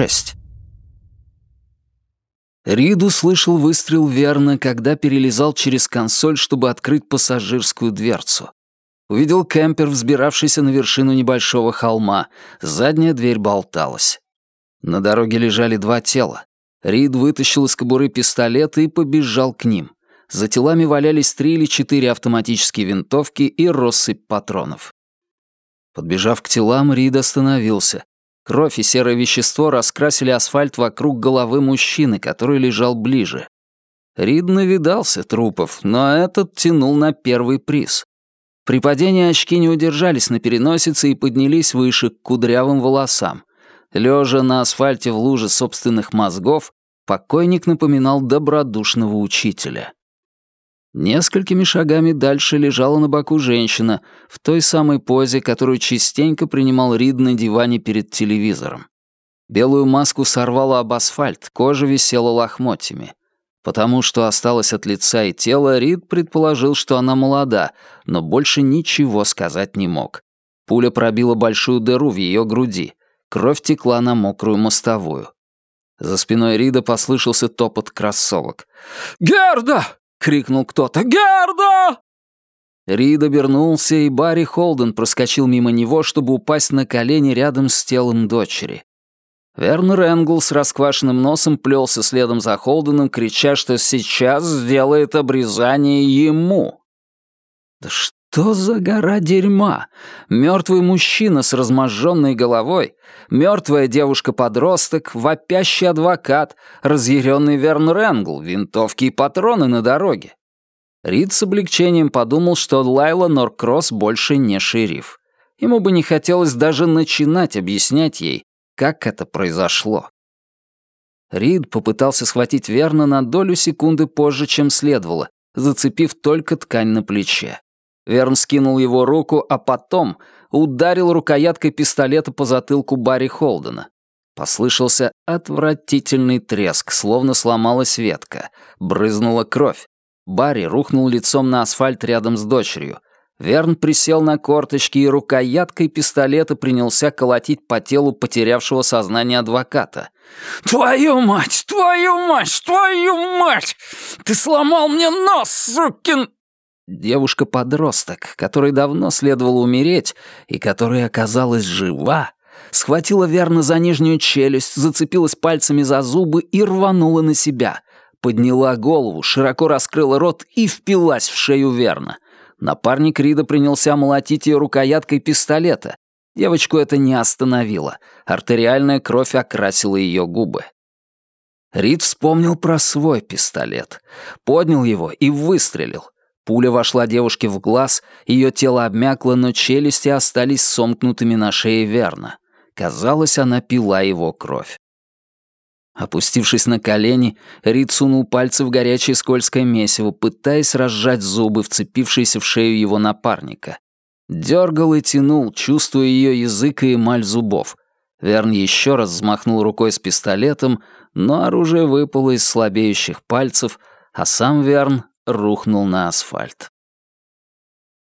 6. Рид услышал выстрел верно, когда перелезал через консоль, чтобы открыть пассажирскую дверцу. Увидел кемпер, взбиравшийся на вершину небольшого холма. Задняя дверь болталась. На дороге лежали два тела. Рид вытащил из кобуры пистолет и побежал к ним. За телами валялись три или четыре автоматические винтовки и россыпь патронов. Подбежав к телам, Рид остановился. Кровь и серое вещество раскрасили асфальт вокруг головы мужчины, который лежал ближе. Рид навидался трупов, но этот тянул на первый приз. При падении очки не удержались на переносице и поднялись выше к кудрявым волосам. Лежа на асфальте в луже собственных мозгов, покойник напоминал добродушного учителя. Несколькими шагами дальше лежала на боку женщина, в той самой позе, которую частенько принимал Рид на диване перед телевизором. Белую маску сорвала об асфальт, кожа висела лохмотьями. Потому что осталось от лица и тела, Рид предположил, что она молода, но больше ничего сказать не мог. Пуля пробила большую дыру в ее груди. Кровь текла на мокрую мостовую. За спиной Рида послышался топот кроссовок. «Герда!» — крикнул кто-то. «Герда!» Рид обернулся, и Барри Холден проскочил мимо него, чтобы упасть на колени рядом с телом дочери. Вернер Энгл с расквашенным носом плелся следом за Холденом, крича, что сейчас сделает обрезание ему. Да что за гора дерьма? Мертвый мужчина с разможженной головой, мертвая девушка-подросток, вопящий адвокат, разъяренный Вернер Энгл, винтовки и патроны на дороге. Рид с облегчением подумал, что Лайла Норкросс больше не шериф. Ему бы не хотелось даже начинать объяснять ей, как это произошло. Рид попытался схватить Верна на долю секунды позже, чем следовало, зацепив только ткань на плече. Верн скинул его руку, а потом ударил рукояткой пистолета по затылку Барри Холдена. Послышался отвратительный треск, словно сломалась ветка. Брызнула кровь. Барри рухнул лицом на асфальт рядом с дочерью. Верн присел на корточки и рукояткой пистолета принялся колотить по телу потерявшего сознание адвоката. «Твою мать! Твою мать! Твою мать! Ты сломал мне нос, сукин...» Девушка-подросток, которой давно следовало умереть и которая оказалась жива, схватила верно за нижнюю челюсть, зацепилась пальцами за зубы и рванула на себя. Подняла голову, широко раскрыла рот и впилась в шею верно. Напарник Рида принялся молотить ее рукояткой пистолета. Девочку это не остановило. Артериальная кровь окрасила ее губы. Рид вспомнил про свой пистолет. Поднял его и выстрелил. Пуля вошла девушке в глаз, ее тело обмякло, но челюсти остались сомкнутыми на шее верно. Казалось, она пила его кровь. Опустившись на колени, Рид сунул пальцы в горячее скользкое месиво, пытаясь разжать зубы, вцепившиеся в шею его напарника. Дергал и тянул, чувствуя ее язык и эмаль зубов. Верн еще раз взмахнул рукой с пистолетом, но оружие выпало из слабеющих пальцев, а сам Верн рухнул на асфальт.